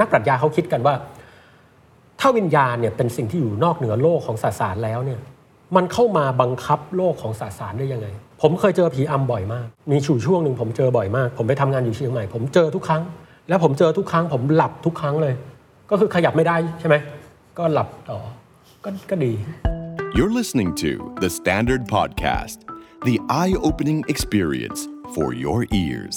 นักปรัชญาเขาคิดกันว่า ถ้าวิญญาณเนี่ยเป็นสิ่งที่อยู่นอกเหนือโลกของสสารแล้วเนี่ยมันเข้ามาบังคับโลกของสสารได้ยังไง ผมเคยเจอผีอำบ่อยมาก มีชูช่วงหนึ่งผมเจอบ่อยมาก ผมไปทำงานอยู่เชียงใหม่ ผมเจอทุกครั้ง แล้วผมเจอทุกครั้ง ผมหลับทุกครั้งเลย ก็คือขยับไม่ได้ใช่ไหม ก็หลับต่อ ก็ก็ดี You're listening to The Standard Podcast, the eye opening experience for your ears.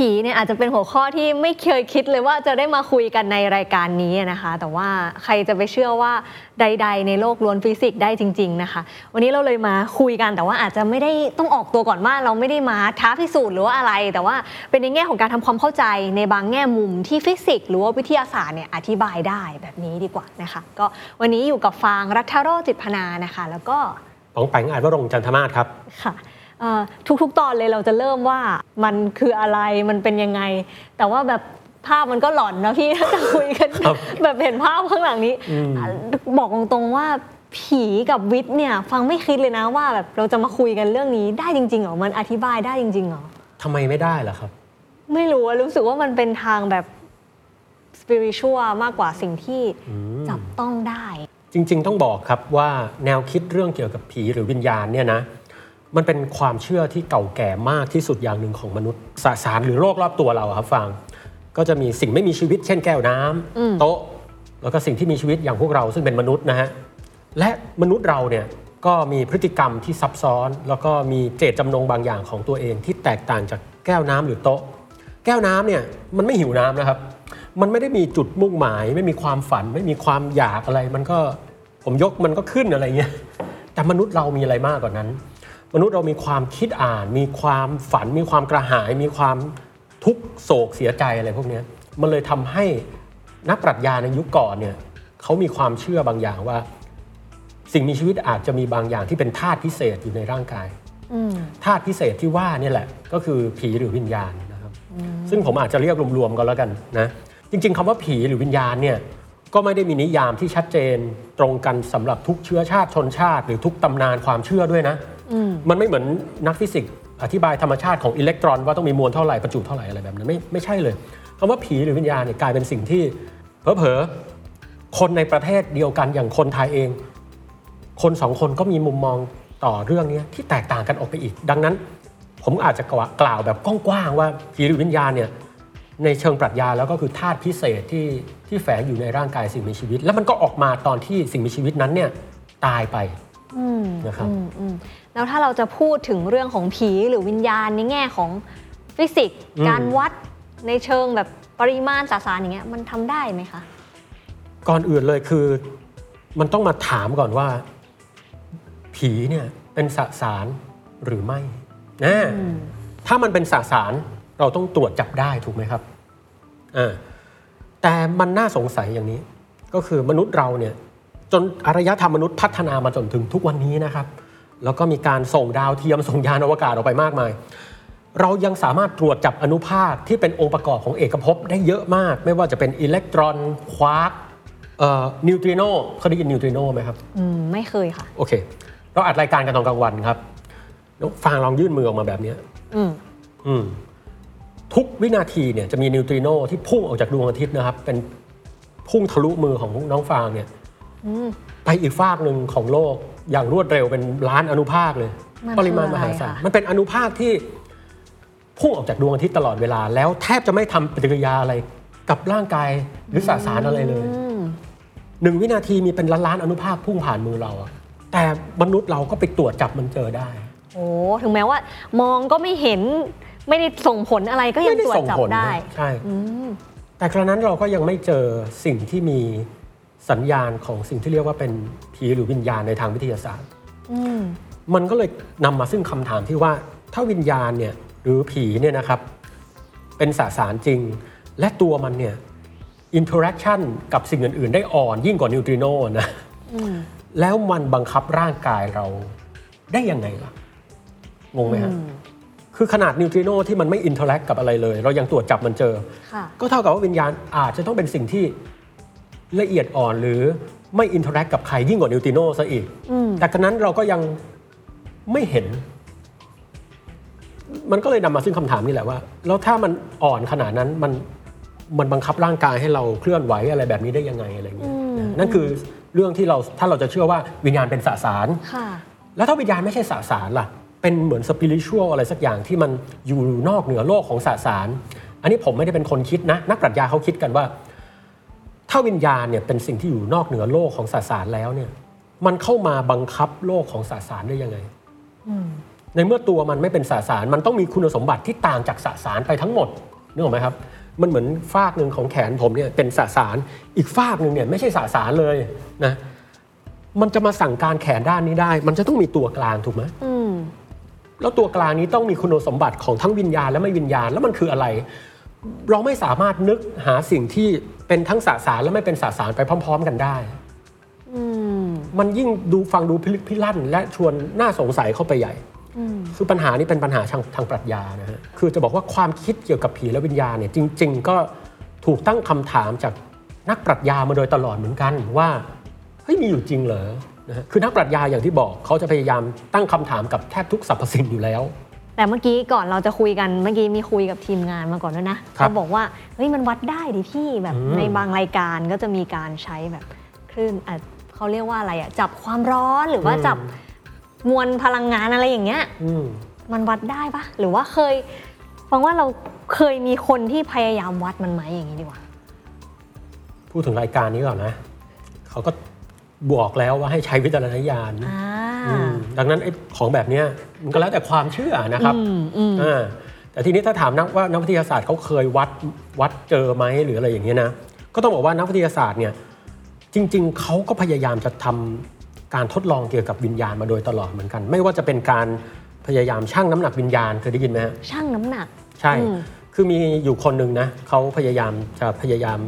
ผีเนี่ยอาจจะเป็นหัวข้อที่ไม่เคยคิดเลยว่าจะได้มาคุยกันในรายการนี้นะคะ แต่ว่าใครจะไปเชื่อว่าใด ๆ ในโลกล้วนฟิสิกส์ได้จริง ๆ นะคะ วันนี้เราเลยมาคุยกันแต่ว่าอาจจะไม่ได้ต้องออกตัวก่อนว่าเราไม่ได้มาท้าพิสูจน์หรือว่าอะไร แต่ว่าเป็นในแง่ของการทำความเข้าใจในบางแง่มุมที่ฟิสิกส์หรือว่าวิทยาศาสตร์เนี่ยอธิบายได้แบบนี้ดีกว่านะคะ ก็วันนี้อยู่กับฟางรัฐโรจน์จิตพนานะคะ แล้วก็ป๋องแปงอาจวรงค์จันทมาศครับค่ะเอ่อ ทุกๆ ตอนเลยเราจะเริ่มว่ามันคืออะไรมันเป็นยังไง แต่ว่าแบบภาพมันก็หลอนนะพี่ถ้าจะคุยกันครับแบบเห็นภาพข้างหลังนี้อะบอกตรงๆว่าผีกับวิทย์เนี่ยฟังไม่คิดเลยนะว่าแบบเราจะมาคุยกันเรื่องนี้ได้จริงๆเหรอมันอธิบายได้จริงๆเหรอทำไมไม่ได้ล่ะครับ ไม่รู้อะรู้สึกว่ามันเป็นทางแบบสปิริชวลมากกว่าสิ่งที่จับต้องได้ จริง ๆ ต้องบอกครับว่าแนวคิดเรื่องเกี่ยวกับผีหรือวิญญาณเนี่ยนะ มันเป็นความเชื่อที่เก่าแก่มากที่สุดอย่างหนึ่งของมนุษย์สสารหรือโลกรอบตัวเราอะครับฟัง ก็จะมีสิ่งไม่มีชีวิต เช่นแก้วน้ำโต๊ะ แล้วก็สิ่งที่มีชีวิตอย่างพวกเราซึ่งเป็นมนุษย์นะฮะและมนุษย์เราเนี่ยก็มีพฤติกรรมที่ซับซ้อน แล้วก็มีเจตจำนงบางอย่างของตัวเองที่แตกต่างจากแก้วน้ำหรือโต๊ะ แก้วน้ำเนี่ยมันไม่หิวน้ำนะครับ มันไม่ได้มีจุดมุ่งหมาย ไม่มีความฝัน ไม่มีความอยากอะไร มันก็ผมยกมันก็ขึ้นอะไรเงี้ยแต่มนุษย์เรามีอะไรมากกว่านั้น มนุษย์เรามีความคิดอ่าน มีความฝัน มีความกระหาย มีความทุกข์โศกเสียใจอะไรพวกเนี้ยมันเลยทำให้นักปรัชญาในยุคก่อนเนี่ยเขามีความเชื่อบางอย่างว่า สิ่งมีชีวิตอาจจะมีบางอย่างที่เป็นธาตุพิเศษอยู่ในร่างกายอืมธาตุพิเศษที่ว่าเนี่ยแหละ ก็คือผีหรือวิญญาณนะครับซึ่งผมอาจจะเรียกรวมๆกันแล้วกันนะจริง ๆคำว่าผีหรือวิญญาณเนี่ยก็ไม่ได้มีนิยามที่ชัดเจนตรงกันสำหรับทุกเชื้อชาติชนชาติ หรือทุกตำนานความเชื่อด้วยนะ มันไม่เหมือนนักฟิสิกส์อธิบายธรรมชาติของอิเล็กตรอนว่าต้องมีมวลเท่าไหร่ประจุเท่าไหร่อะไรแบบนั้นไม่ไม่ใช่เลยคำว่าผีหรือวิญญาณเนี่ยกลายเป็นสิ่งที่เผลอๆคนในประเทศเดียวกันอย่างคนไทยเอง คนสองคนก็มีมุมมองต่อเรื่องนี้ที่แตกต่างกันออกไปอีก ดังนั้น ผมอาจจะกล่าวแบบกว้างๆว่าผีหรือวิญญาณเนี่ยในเชิงปรัชญาแล้วก็คือธาตุพิเศษที่ที่แฝงอยู่ในร่างกายสิ่งมีชีวิต แล้วมันก็ออกมาตอนที่สิ่งมีชีวิตนั้นเนี่ยตายไป นะครับอืมอืมแล้วถ้าเราจะพูดถึงเรื่องของผีหรือวิญญาณในแง่ของฟิสิกส์อืมการวัดในเชิงแบบปริมาณสสารอย่างเงี้ยมันทำได้ไหมคะ ก่อนอื่นเลยคือมันต้องมาถามก่อนว่า ผีเนี่ยเป็นสสารหรือไม่นะถ้ามันเป็นสสารเราต้องตรวจจับได้ถูกไหมครับอ่าแต่มันน่าสงสัยอย่างนี้ ก็คือมนุษย์เราเนี่ย จนอารยธรรมมนุษย์พัฒนามาจนถึงทุกวันนี้นะครับ แล้วก็มีการส่งดาวเทียมส่งยานอวกาศออกไปมากมาย เรายังสามารถตรวจจับอนุภาคที่เป็นองค์ประกอบของเอกภพได้เยอะมาก ไม่ว่าจะเป็นอิเล็กตรอนควาร์กเอ่อนิวตริโนเคยได้ยินนิวตริโนไหมครับอืมไม่เคยค่ะ โอเค เราอัดรายการกันตอนกลางวันครับแล้วฟางลองยื่นมือออกมาแบบเนี้ยอืมอืมทุกวินาทีเนี่ยจะมีนิวตริโนที่พุ่งออกจากดวงอาทิตย์นะครับ เป็นพุ่งทะลุมือของน้องฟางเนี่ยอืม ไปอีกฟากหนึ่งของโลกอย่างรวดเร็วเป็นล้านอนุภาคเลยมันปริมาณคือมอะไรหาศาลคะมันเป็นอนุภาคที่พุ่งออกจากดวงอาทิตย์ตลอดเวลา แล้วแทบจะไม่ทำปฏิกิริยาอะไรกับร่างกายหรือสสารอะไรเลยอืมหนึ่งวินาทีมีเป็นล้านล้านๆอนุภาคพุ่งผ่านมือเราอะแต่มนุษย์เราก็ไปตรวจจับมันเจอได้ โอ้ถึงแม้ว่า มองก็ไม่เห็นไม่ได้ส่งผลอะไรก็ยังไม่ได้ตรวจส่งจับผลได้นะใช่อืมแต่กระนั้นเราก็ยังไม่เจอสิ่งที่มี สัญญาณของสิ่งที่เรียกว่าเป็นผีหรือวิญญาณในทางวิทยาศาสตร์อืมมันก็เลยนำมาซึ่งคำถามที่ว่าถ้าวิญญาณเนี่ยหรือผีเนี่ยนะครับเป็นสสารจริง และตัวมันเนี่ย interactionกับสิ่งอื่น ๆ ได้อ่อนยิ่งกว่านิวตริโนนะอืมแล้วมันบังคับร่างกายเราได้ยังไงล่ะ งงไหมฮะอืมคคือขนาดนิวตริโนที่มันไม่ interact กับอะไรเลย เรายังตรวจจับมันเจอค่ะก็เท่ากับว่าวิญญาณอาจจะต้องเป็นสิ่งที่ ละเอียดอ่อนหรือไม่ interact กับใครยิ่งกว่านิวตริโนซะอีกอืมแต่กระนั้นเราก็ยังไม่เห็น มันก็เลยนำมาซึ่งคำถามนี่แหละว่า แล้วถ้ามันอ่อนขนาดนั้นมันมันบังคับร่างกายให้เราเคลื่อนไหวอะไรแบบนี้ได้ยังไงอะไรเงี้ยนั่นคือเรื่องที่เราถ้าเราจะเชื่อว่าวิญญาณเป็นสสารค่ะแล้วถ้าวิญญาณไม่ใช่สสารล่ะ เป็นเหมือนสปิริชวลอะไรสักอย่างที่มันอยู่นอกเหนือโลกของสสาร อันนี้ผมไม่ได้เป็นคนคิดนะ นักปรัชญาเขาคิดกันว่า ถ้าวิญญาณเนี่ยเป็นสิ่งที่อยู่นอกเหนือโลกของสสารแล้วเนี่ย มันเข้ามาบังคับโลกของสสารได้ยังไงในเมื่อตัวมันไม่เป็นสสาร มันต้องมีคุณสมบัติที่ต่างจากสสารไปทั้งหมดนึกออกไหมครับ มันเหมือนฟากหนึ่งของแขนผมเนี่ยเป็นสสาร อีกฟากหนึ่งเนี่ยไม่ใช่สสารเลยนะมันจะมาสั่งการแขนด้านนี้ได้ มันจะต้องมีตัวกลางถูกไหมอืมแล้วตัวกลางนี้ต้องมีคุณสมบัติของทั้งวิญญาณและไม่วิญญาณ แล้วมันคืออะไร เราไม่สามารถนึกหาสิ่งที่เป็นทั้งสสารและไม่เป็นสสารไปพร้อม ๆ กันได้อืมมันยิ่งดูฟังดูพิลึกพิลั่น และชวนน่าสงสัยเข้าไปใหญ่อืมคือปัญหานี้เป็นปัญหาทางทางปรัชญานะฮะคือจะบอกว่าความคิดเกี่ยวกับผีและวิญญาณเนี่ยจริง ๆ ก็ถูกตั้งคำถามจากนักปรัชญามาโดยตลอดเหมือนกันว่าเฮ้ยมีอยู่จริงเหรอนะฮะคือนักปรัชญาอย่างที่บอกเขาจะพยายามตั้งคำถามกับแทบทุกสรรพสิ่งอยู่แล้ว แต่เมื่อกี้ก่อนเราจะคุยกันเมื่อกี้มีคุยกับทีมงานมาก่อนด้วยนะครับเขาบอกว่าเฮ้ยมันวัดได้ดิพี่แบบอืมในบางรายการก็จะมีการใช้แบบคลื่นอะเขาเรียกว่าอะไรอะจับความร้อนหรือว่าจับมวลพลังงานอะไรอย่างเงี้ยอืมมันวัดได้ปะหรือว่าเคยฟังว่าเราเคยมีคนที่พยายามวัดมันไหมอย่างนี้ดีกว่า พูดถึงรายการนี้ก่อนนะเขาก็บอกแล้วว่าให้ใช้วิจารณญาณอ่าอืม ดังนั้นไอ้ของแบบเนี้ยมันก็แล้วแต่ความเชื่อนะครับอืมอืมอ่าแต่ทีนี้ถ้าถามนักว่านักวิทยาศาสตร์เขาเคยวัดวัดเจอไหมหรืออะไรอย่างเงี้ยนะก็ต้องบอกว่านักวิทยาศาสตร์เนี่ยจริง ๆเขาก็พยายามจะทำการทดลองเกี่ยวกับวิญญาณมาโดยตลอดเหมือนกัน ไม่ว่าจะเป็นการพยายามชั่งน้ำหนักวิญญาณเคยได้ยินไหมฮะช่างน้ำหนัก ใช่อืมคือมีอยู่คนหนึ่งนะเขาพยายามจะพยายาม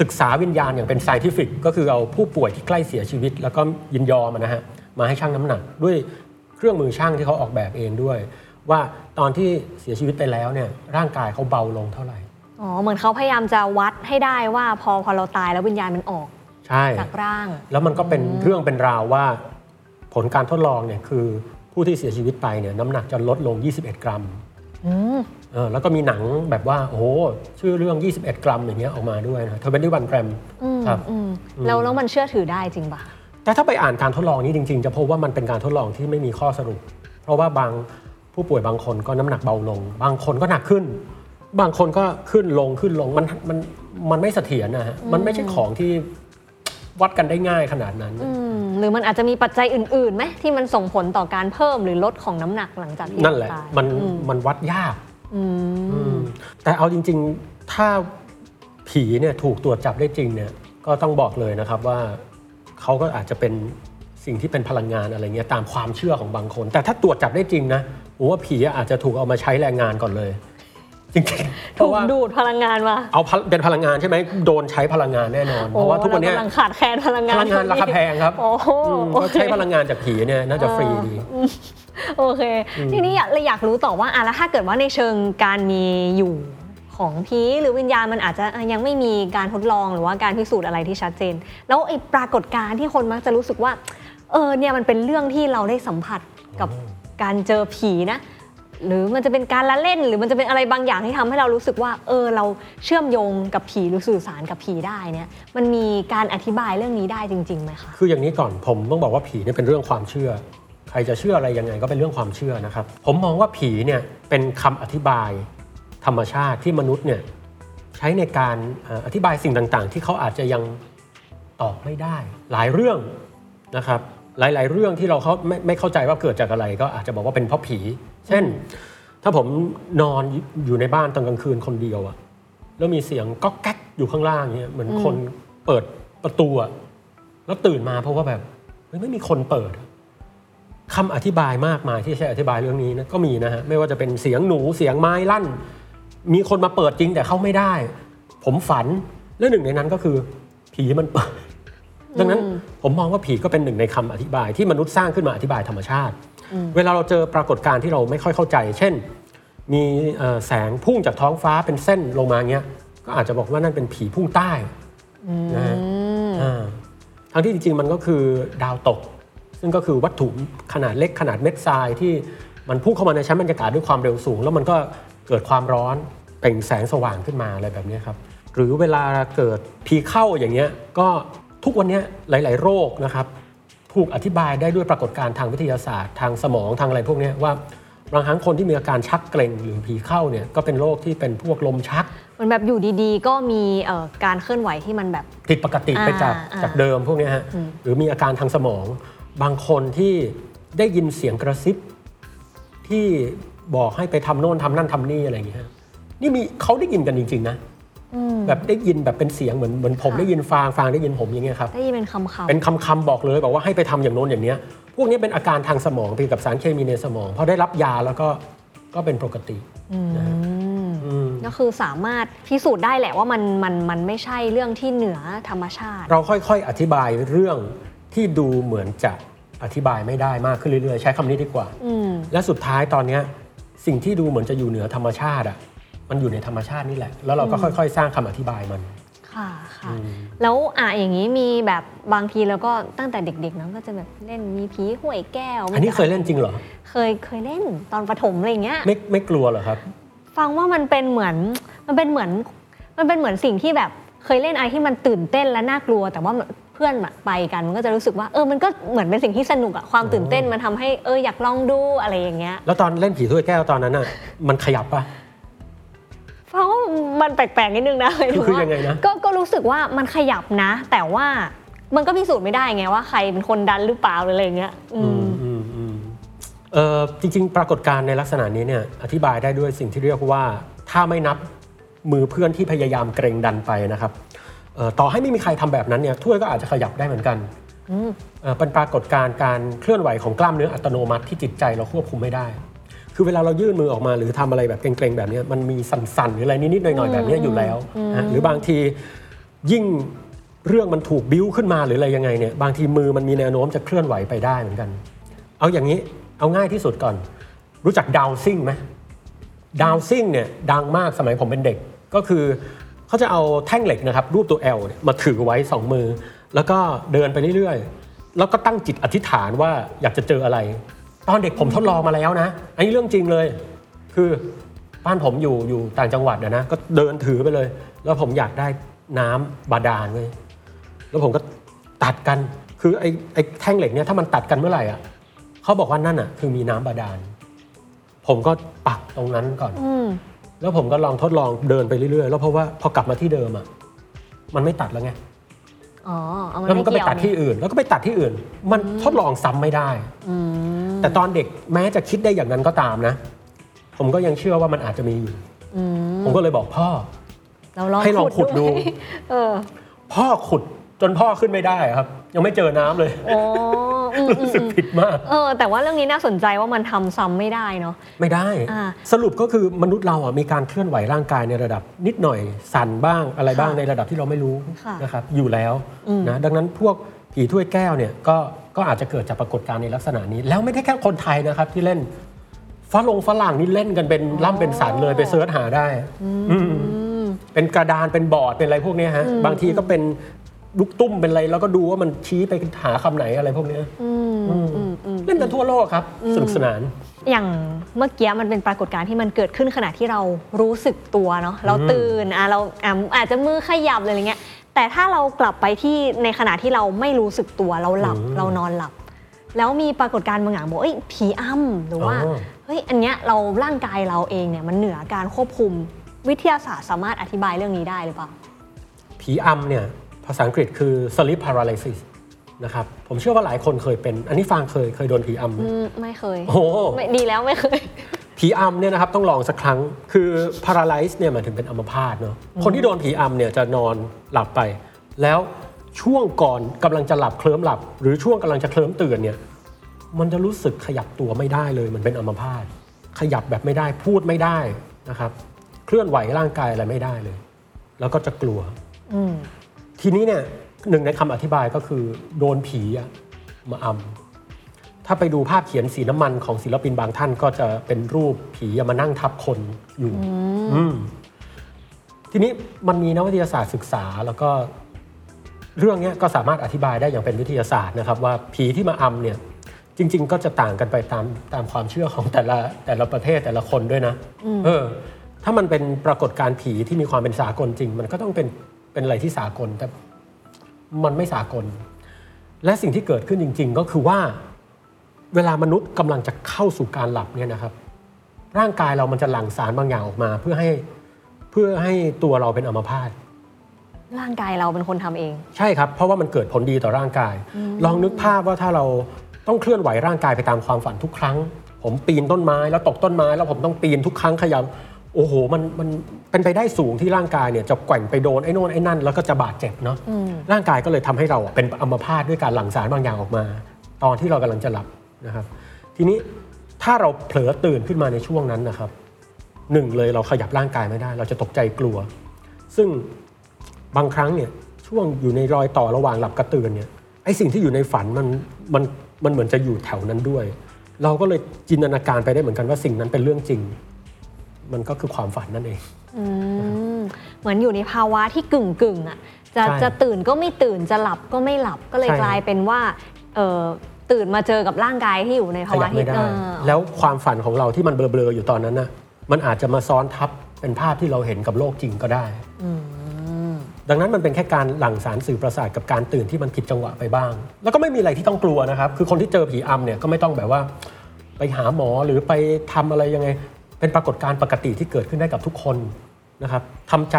ศึกษาวิญญาณอย่างเป็น scientific ก็คือเอาผู้ป่วยที่ใกล้เสียชีวิต แล้วก็ยินยอมอะนะฮะ มาให้ชั่งน้ำหนัก ด้วยเครื่องมือชั่งที่เขาออกแบบเองด้วย ว่าตอนที่เสียชีวิตไปแล้วเนี่ยร่างกายเขาเบาลงเท่าไหร่อ๋อเหมือนเขาพยายามจะวัดให้ได้ว่าพอพอเราตายแล้ววิญญาณมันออกใช่จากร่าง แล้วมันก็เป็นเรื่องเป็นราวว่า ผลการทดลองเนี่ยคือผู้ที่เสียชีวิตไปเนี่ยน้ำหนักจะลดลง 21 กรัมอืมเออแล้วก็มีหนังแบบว่าโอ้โหชื่อเรื่อง 21 กรัมอย่างเงี้ยออกมาด้วยนะเทเวนตี้วันกรัมอืมครับอืมแล้วแล้วมันเชื่อถือได้จริงปะ แต่ถ้าไปอ่านการทดลองนี้จริง ๆ จะพบว่ามันเป็นการทดลองที่ไม่มีข้อสรุป เพราะว่าบางผู้ป่วยบางคนก็น้ำหนักเบาลง บางคนก็หนักขึ้น บางคนก็ขึ้นลงขึ้นลงมันมันมันไม่เสถียรนะฮะมันไม่ใช่ของที่วัดกันได้ง่ายขนาดนั้นอืมหรือมันอาจจะมีปัจจัยอื่นๆไหมที่มันส่งผลต่อการเพิ่มหรือลดของน้ำหนักหลังจากที่นั่นแหละตายมันอืมมันวัดยากอืมแต่เอาจริง ๆ ถ้าผีเนี่ยถูกตรวจจับได้จริงเนี่ยก็ต้องบอกเลยนะครับว่า เขาก็อาจจะเป็นสิ่งที่เป็นพลังงานอะไรเงี้ยตามความเชื่อของบางคน แต่ถ้าตรวจจับได้จริงนะผมว่าผีอาจจะถูกเอามาใช้แรงงานก่อนเลยจริงๆเพถูราะกว่าดูดพลังงานมาเอาพลเป็นพลังงานใช่ไหมโดนใช้พลังงานแน่นอน เพราะว่าทุกวันเนี้ยโอ้เรากำลังขาดแคลนพลังงานพลังงานราคาแพงครับโอ้โหอืมโอก็เคใช้พลังงานจากผีเนี่ยน่าจะฟรีดีโอเค ทีนี้อยากเลยอยากรู้ต่อว่าอะแล้วถ้าเกิดว่าในเชิงการมีอยู่ ของผีหรือวิญญาณมันอาจจะยังไม่มีการทดลองหรือว่าการพิสูจน์อะไรที่ชัดเจน แล้วไอ้ปรากฏการณ์ที่คนมักจะรู้สึกว่าเออเนี่ยมันเป็นเรื่องที่เราได้สัมผัสกับการเจอผีนะหรือมันจะเป็นการละเล่น หรือมันจะเป็นอะไรบางอย่างที่ทำให้เรารู้สึกว่า เออเราเชื่อมโยงกับผีหรือสื่อสารกับผีได้เนี่ยมันมีการอธิบายเรื่องนี้ได้จริงๆไหมคะคืออย่างนี้ก่อนผมต้องบอกว่าผีเนี่ยเป็นเรื่องความเชื่อ ใครจะเชื่ออะไรยังไงก็เป็นเรื่องความเชื่อนะครับ ผมมองว่าผีเนี่ยเป็นคำอธิบาย ธรรมชาติที่มนุษย์เนี่ยใช้ในการอธิบายสิ่งต่างๆ ที่เขาอาจจะยังตอบไม่ได้ หลายเรื่องนะครับหลาย ๆ เรื่องที่เราเขาไม่ไม่เข้าใจว่าเกิดจากอะไร ก็อาจจะบอกว่าเป็นเพราะผี เช่น ถ้าผมนอนอยู่ในบ้านตอนกลางคืนคนเดียวอะแล้วมีเสียงก๊อกแก๊กอยู่ข้างล่างเนี่ยเหมือนคนเปิดประตูอะแล้วตื่นมาเพราะว่าแบบไม่มีคนเปิดคำอธิบายมากมายที่ใช้อธิบายเรื่องนี้นะก็มีนะฮะไม่ว่าจะเป็นเสียงหนูเสียงไม้ลั่น มีคนมาเปิดจริงแต่เข้าไม่ได้ ผมฝันและหนึ่งในนั้นก็คือ ผีมันเปิด ดังนั้นผมมองว่าผีก็เป็นหนึ่งในคำอธิบายที่มนุษย์สร้างขึ้นมาอธิบายธรรมชาติ เวลาเราเจอปรากฏการณ์ที่เราไม่ค่อยเข้าใจ เช่น มีเอ่อแสงพุ่งจากท้องฟ้าเป็นเส้นลงมาเงี้ย ก็อาจจะบอกว่านั่นเป็นผีพุ่งใต้นะฮะอ่าทั้งที่จริงๆมันก็คือดาวตก ซึ่งก็คือวัตถุขนาดเล็กขนาดเม็ดทรายที่มันพุ่งเข้ามาในชั้นบรรยากาศด้วยความเร็วสูง แล้วมันก็ เกิดความร้อนเปล่งแสงสว่างขึ้นมาอะไรแบบเนี้ยครับหรือเวลาเกิดผีเข้าอย่างเงี้ยก็ทุกวันเนี้ยหลาย ๆ โรคนะครับถูกอธิบายได้ด้วยปรากฏการณ์ทางวิทยาศาสตร์ทางสมองทางอะไรพวกเนี้ยว่าบางครั้งคนที่มีอาการชักเกร็งหรือผีเข้าเนี่ยก็เป็นโรคที่เป็นพวกลมชัก มันแบบอยู่ดีๆ ก็มีเอ่อการเคลื่อนไหวที่มันแบบผิดปกติไปจากอ่าจากเดิมพวกเนี้ยฮะหรือมีอาการทางสมอง บางคนที่ได้ยินเสียงกระซิบที่ บอกให้ไปทำโน่นทำนั่นทำนี่อะไรอย่างเงี้ยฮะนี่มีเขาได้ยินกันจริง ๆ นะแบบได้ยินแบบเป็นเสียงเหมือนเหมือนผมค่ะได้ยินฟางฟางได้ยินผมอย่างเงี้ยครับได้ยินเป็นคำๆเป็นคำคำๆบอกเลย บอกว่าให้ไปทำอย่างโน้นอย่างเนี้ย พวกนี้เป็นอาการทางสมองไปกับสารเคมีในสมองพอได้รับยาแล้วก็ก็เป็นปกตินะฮะอืมก็คือสามารถพิสูจน์ได้แหละว่ามันมันมันไม่ใช่เรื่องที่เหนือธรรมชาติ เราค่อยๆ อธิบายเรื่องที่ดูเหมือนจะอธิบายไม่ได้มากขึ้นเรื่อยๆ ใช้คำนี้ดีกว่าอืมและสุดท้ายตอนเนี้ย สิ่งที่ดูเหมือนจะอยู่เหนือธรรมชาติอะมันอยู่ในธรรมชาตินี่แหละ แล้วเราก็ค่อยๆ สร้างคำอธิบายมันค่ะค่ะแล้วอะอย่างนี้มีแบบบางทีแล้วก็ตั้งแต่เด็กๆเนอะก็จะแบบเล่นมีผีห่วยแก้ว อันนี้เคยเล่นจริงเหรอ เคยเคยเล่นตอนประถมอะไรอย่างเงี้ยไม่ไม่กลัวเหรอครับ ฟังว่ามันเป็นเหมือนมันเป็นเหมือน มันเป็นเหมือนสิ่งที่แบบเคยเล่นอะไรที่มันตื่นเต้นและน่ากลัว แต่ว่าเพื่อนอะไปกันมันก็จะรู้สึกว่าเออมันก็เหมือนเป็นสิ่งที่สนุกอะความตื่นเต้นมันทำให้เอออยากลองดูอะไรอย่างเงี้ยแล้วตอนเล่นผีถ้วยแก้วตอนนั้นอะมันขยับปะฟังว่ามันแปลกๆนิดนึงนะหมายถึคือยังไงนะก็ก็รู้สึกว่ามันขยับนะ แต่ว่ามันก็พิสูจน์ไม่ได้ไงว่าใครเป็นคนดันหรือเปล่าหรืออะไรอย่างเงี้ยอืมอืมอืมเออจริง ๆ ปรากฏการณ์ในลักษณะนี้เนี่ยอธิบายได้ด้วยสิ่งที่เรียกว่า ถ้าไม่นับมือเพื่อนที่พยายามเกรงดันไปนะครับเอ่อ ต่อให้ไม่มีใครทำแบบนั้นเนี่ยถ้วยก็อาจจะขยับได้เหมือนกันเอ่อเป็นปรากฏการณ์การเคลื่อนไหวของกล้ามเนื้ออัตโนมัติที่จิตใจเราควบคุมไม่ได้ คือเวลาเรายื่นมือออกมาหรือทำอะไรแบบเกรงๆแบบเนี้ยมันมีสั่นๆหรืออะไรนิดๆหน่อยๆแบบเนี้ยอยู่แล้วนะหรือบางทียิ่งเรื่องมันถูกบิ้วขึ้นมาหรืออะไรยังไงเนี่ยบางทีมือมันมีแนวโน้มจะเคลื่อนไหวไปได้เหมือนกัน เอาอย่างนี้เอาง่ายที่สุดก่อน รู้จักดาวซิ่งไหมดาวซิ่งเนี่ยดังมากสมัยผมเป็นเด็กก็คือ เขาจะเอาแท่งเหล็กนะครับรูปตัว L เนี่ยมาถือไว้สองมือ แล้วก็เดินไปเรื่อยๆ แล้วก็ตั้งจิตอธิษฐานว่าอยากจะเจออะไร ตอนเด็กผมทดลองมาแล้วนะ อันนี้เรื่องจริงเลย คือบ้านผมอยู่อยู่ต่างจังหวัดอะนะก็เดินถือไปเลย แล้วผมอยากได้น้ำบาดาลเลยแล้วผมก็ตัดกันคือไอ้ไอ้แท่งเหล็กเนี่ยถ้ามันตัดกันเมื่อไหร่อะเขาบอกว่านั่นอะคือมีน้ำบาดาลผมก็ปักตรงนั้นก่อน แล้วผมก็ลองทดลองเดินไปเรื่อยๆ แล้วเพราะว่าพอกลับมาที่เดิมอะมันไม่ตัดแล้วไงอ๋อเอามันแล้วมันไม่ก็ไปเกี่ยวตัดที่อื่น แล้วก็ไปตัดที่อื่น มันทดลองซ้ำไม่ได้ อืมแต่ตอนเด็กแม้จะคิดได้อย่างนั้นก็ตามนะ ผมก็ยังเชื่อว่ามันอาจจะมีอยู่ อืมผมก็เลยบอกพ่อ เราลองให้ลองขุดดูวยเออ พ่อขุด จนพ่อขึ้นไม่ได้อะครับ ยังไม่เจอน้ำเลยอ๋ออืมอืรู้มสึกอืมผิดมากเออแต่ว่าเรื่องนี้น่าสนใจว่ามันทำซ้ำไม่ได้เนาะไม่ได้อ่าสรุปก็คือมนุษย์เราอะมีการเคลื่อนไหวร่างกายในระดับ นิดหน่อยสั่นบ้างอะไรบ้างค่ะในระดับที่เราไม่รู้ค่ะนะครับอยู่แล้วนะดังนั้นพวกผีถ้วยแก้วเนี่ยก็ก็อาจจะเกิดจากปรากฏการณ์ในลักษณะนี้ แล้วไม่ได้แค่คนไทยนะครับที่เล่นฝรั่งฝรั่งนี่เล่นกันเป็นล่ำเป็นสันเลยไป search หาได้อืมเป็นกระดานเป็นบอร์ดเป็นอะไรพวกเนี้ยฮะบางทีก็เป็น ลูกตุ้มเป็นอะไรแล้วก็ดูว่ามันชี้ไปหาคำไหนอะไรพวกเนี้ยอืมอืมอืมเล่นกันทั่วโลกครับสนุกสนาน อย่างเมื่อกี้มันเป็นปรากฏการณ์ที่มันเกิดขึ้นขณะที่เรารู้สึกตัวเนาะเราตื่นอะเราอะอาจจะมือขยับอะไรอย่างเงี้ยแต่ถ้าเรากลับไปที่ในขณะที่เราไม่รู้สึกตัวเราหลับอืมเรานอนหลับ แล้วมีปรากฏการณ์บางอย่างบอกเอ้ยผีอ้ำหรือว่าอ๋อเฮ้ยอันเนี้ยเราร่างกายเราเองเนี่ยมันเหนือการควบคุมวิทยาศาสตร์สามารถอธิบายเรื่องนี้ได้หรือเปล่าผีอำเนี่ย ภาษาอังกฤษคือ sleep paralysis นะครับ ผมเชื่อว่าหลายคนเคยเป็น อันนี้ฟางเคยเคยโดนผีอำไหมอืมไม่เคยโอ้โห ไม่ดีแล้วไม่เคย ผีอำเนี่ยนะครับต้องลองสักครั้งคือ paralyze เนี่ยหมายถึงเป็นอัมพาตเนาะคนที่โดนผีอำเนี่ยจะนอนหลับไป แล้วช่วงก่อนกำลังจะหลับเคลิ้มหลับ หรือช่วงกำลังจะเคลิ้มตื่นเนี่ยมันจะรู้สึกขยับตัวไม่ได้เลยเหมันเป็นอัมพาตขยับแบบไม่ได้พูดไม่ได้นะครับ เคลื่อนไหวร่างกายอะไรไม่ได้เลย แล้วก็จะกลัว อืม ทีนี้เนี่ยหนึ่งในคำอธิบายก็คือโดนผีอะมาอำถ้าไปดูภาพเขียนสีน้ำมันของศิลปินบางท่านก็จะเป็นรูปผีมานั่งทับคนอยู่อืมทีนี้มันมีนักวิทยาศาสตร์ศึกษาแล้วก็เรื่องเนี้ยก็สามารถอธิบายได้อย่างเป็นวิทยาศาสตร์นะครับ ว่าผีที่มาอำเนี่ยจริง ๆ ก็จะต่างกันไปตามตามความเชื่อของแต่ละแต่ละประเทศแต่ละคนด้วยนะ เออ ถ้ามันเป็นปรากฏการณ์ผีที่มีความเป็นสากลจริง มันก็ต้องเป็น เป็นอะไรที่สากล แต่มันไม่สากล และสิ่งที่เกิดขึ้นจริง ๆ ก็คือว่า เวลามนุษย์กำลังจะเข้าสู่การหลับเนี่ยนะครับ ร่างกายเรามันจะหลั่งสารบางอย่างออกมา เพื่อให้เพื่อให้ตัวเราเป็นอัมพาตร่างกายเราเป็นคนทำเอง ใช่ครับ เพราะว่ามันเกิดผลดีต่อร่างกาย ลองนึกภาพว่าถ้าเราต้องเคลื่อนไหวร่างกายไปตามความฝันทุกครั้ง ผมปีนต้นไม้แล้วตกต้นไม้ แล้วผมต้องปีนทุกครั้งขยับ โอ้โหมันมันเป็นไปได้สูงที่ร่างกายเนี่ยจะแกว่งไปโดนไอ้โน่นไอ้นั่นแล้วก็จะบาดเจ็บเนาะร่างกายก็เลยทำให้เราอะเป็นอัมพาตด้วยการหลั่งสารบางอย่างออกมา ตอนที่เรากำลังจะหลับนะครับ ทีนี้ถ้าเราเผลอตื่นขึ้นมาในช่วงนั้นนะครับหนึ่งเลยเราขยับร่างกายไม่ได้ เราจะตกใจกลัว ซึ่งบางครั้งเนี่ยช่วงอยู่ในรอยต่อระหว่างหลับกับตื่นเนี่ยไอ้สิ่งที่อยู่ในฝันมันมันมันเหมือนจะอยู่แถวนั้นด้วย เราก็เลยจินตนาการไปได้เหมือนกันว่าสิ่งนั้นเป็นเรื่องจริง มันก็คือความฝันนั่นเองอืมเหมือนอยู่ในภาวะที่กึ่งกึ่งๆอะจะใช่จะตื่นก็ไม่ตื่นจะหลับก็ไม่หลับก็เลยใช่กลายเป็นว่าเอ่อตื่นมาเจอกับร่างกายที่อยู่ในขภาวะยับที่ไม่ได้เออแล้วความฝันของเราที่มันเบลอๆอยู่ตอนนั้นน่ะมันอาจจะมาซ้อนทับเป็นภาพที่เราเห็นกับโลกจริงก็ได้ดังนั้นมันเป็นแค่การหลั่งสารสื่อประสาทกับการตื่นที่มันผิดจังหวะไปบ้าง แล้วก็ไม่มีอะไรที่ต้องกลัวนะครับ คือคนที่เจอผีอำเนี่ยก็ไม่ต้องแบบว่า ไปหาหมอหรือไปทำอะไรยังไง เป็นปรากฏการณ์ปกติที่เกิดขึ้นได้กับทุกคนนะครับทำใจ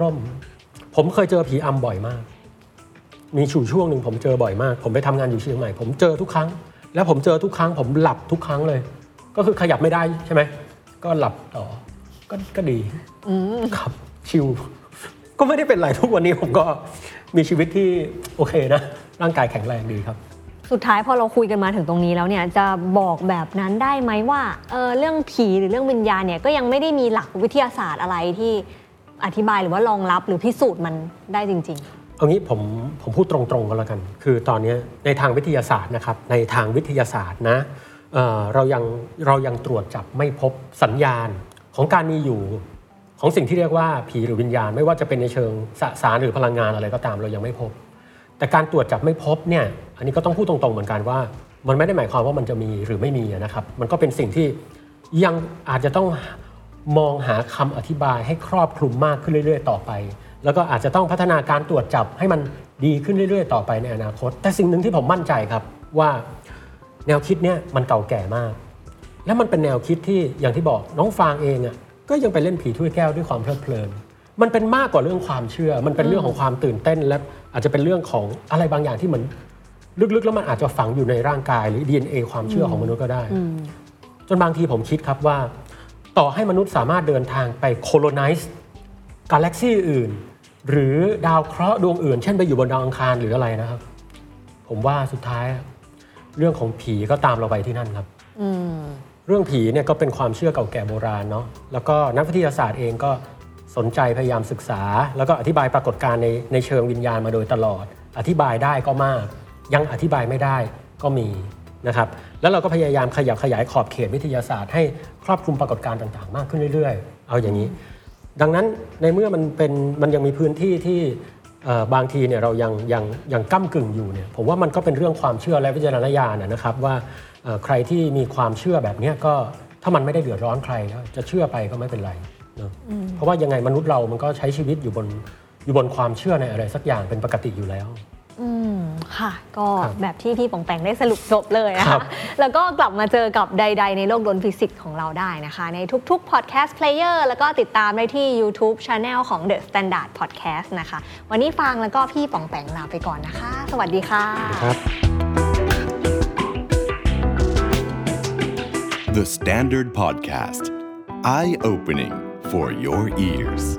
ร่มๆ ผมเคยเจอผีอำบ่อยมาก มีชูช่วงหนึ่งผมเจอบ่อยมาก ผมไปทำงานอยู่เชียงใหม่ ผมเจอทุกครั้ง แล้วผมเจอทุกครั้ง ผมหลับทุกครั้งเลย ก็คือขยับไม่ได้ใช่ไหม ก็หลับต่อก็ก็ดีครับชิลก็ไม่ได้เป็นไรทุกวันนี้ผมก็มีชีวิตที่โอเคนะ ร่างกายแข็งแรงดีครับ สุดท้ายพอเราคุยกันมาถึงตรงนี้แล้วเนี่ยจะบอกแบบนั้นได้ไหมว่าเออเรื่องผีหรือเรื่องวิญญาณเนี่ยก็ยังไม่ได้มีหลักวิทยาศาสตร์อะไรที่อธิบายหรือว่ารองรับหรือพิสูจน์มันได้จริง ๆเอางี้ผมผมพูดตรงๆกันแล้วกัน คือตอนนี้ในทางวิทยาศาสตร์นะครับในทางวิทยาศาสตร์นะเเรายังเรายังตรวจจับไม่พบสัญญาณของการมีอยู่ของสิ่งที่เรียกว่าผีหรือวิญญาณ ไม่ว่าจะเป็นในเชิงสสารหรือพลังงานอะไรก็ตามเรายังไม่พบ แต่การตรวจจับไม่พบเนี่ยอันนี้ก็ต้องพูดตรงๆเหมือนกันว่า มันไม่ได้หมายความว่ามันจะมีหรือไม่มีนะครับ มันก็เป็นสิ่งที่ยังอาจจะต้องมองหาคำอธิบายให้ครอบคลุมมากขึ้นเรื่อย ๆ ต่อไป แล้วก็อาจจะต้องพัฒนาการตรวจจับให้มันดีขึ้นเรื่อย ๆ ต่อไปในอนาคต แต่สิ่งหนึ่งที่ผมมั่นใจครับว่าแนวคิดเนี่ยมันเก่าแก่มาก และมันเป็นแนวคิดที่อย่างที่บอกน้องฟางเองอะก็ยังไปเล่นผีถ้วยแก้วด้วยความเพลิดเพลิน มันเป็นมากกว่าเรื่องความเชื่อ มันเป็นเรื่องของความตื่นเต้นและ อาจจะเป็นเรื่องของอะไรบางอย่างที่เหมือนลึกๆ แล้วมันอาจจะฝังอยู่ในร่างกายหรือ DNA ความเชื่อของมนุษย์ก็ได้ จนบางทีผมคิดครับว่า ต่อให้มนุษย์สามารถเดินทางไป colonize กาแล็กซีอื่น หรือดาวเคราะห์ดวงอื่น เช่นไปอยู่บนดาวอังคารหรืออะไรนะครับ ผมว่าสุดท้ายอะเรื่องของผีก็ตามเราไปที่นั่นครับๆอืมเรื่องผีเนี่ยก็เป็นความเชื่อเก่าแก่โบราณเนาะแล้วก็นักวิทยาศาสตร์เองก็ สนใจพยายามศึกษา แล้วก็อธิบายปรากฏการณ์ในในเชิงวิญญาณมาโดยตลอด อธิบายได้ก็มาก ยังอธิบายไม่ได้ก็มีนะครับแล้วเราก็พยายามขยับขยายขอบเขตวิทยาศาสตร์ให้ครอบคลุมปรากฏการณ์ต่างๆ มากขึ้นเรื่อยๆ เอาอย่างนี้ ดังนั้นในเมื่อมันเป็นมันยังมีพื้นที่ที่บางทีเนี่ยเรายังยังยังก้ากึ่งอยู่เนี่ยผมว่ามันก็เป็นเรื่องความเชื่อและวิจารณญาณนะนะครับว่าใครที่มีความเชื่อแบบนี้ก็ถ้ามันไม่ได้เดือดร้อนใครก็จะเชื่อไปก็ไม่เป็นไร นอะเพราะว่ายังไงมนุษย์เรามันก็ใช้ชีวิตอยู่บนอยู่บนความเชื่อในอะไรสักอย่างเป็นปกติอยู่แล้วอืมค่ะ ก็ครับแบบที่พี่ปองแปงได้สรุปจบเลยนะครัคะบแล้วก็กลับมาเจอกับใด ๆ ในโลกดนฟิสิกส์ของเราได้นะคะ ในทุกๆ podcast player แล้วก็ติดตามได้ที่ YouTube Channel ของ The Standard Podcast นะคะ วันนี้ฟังแล้วก็พี่ปองแปงลาไปก่อนนะคะ สวัสดีค่ะครับ The Standard Podcast. Eye opening for your ears.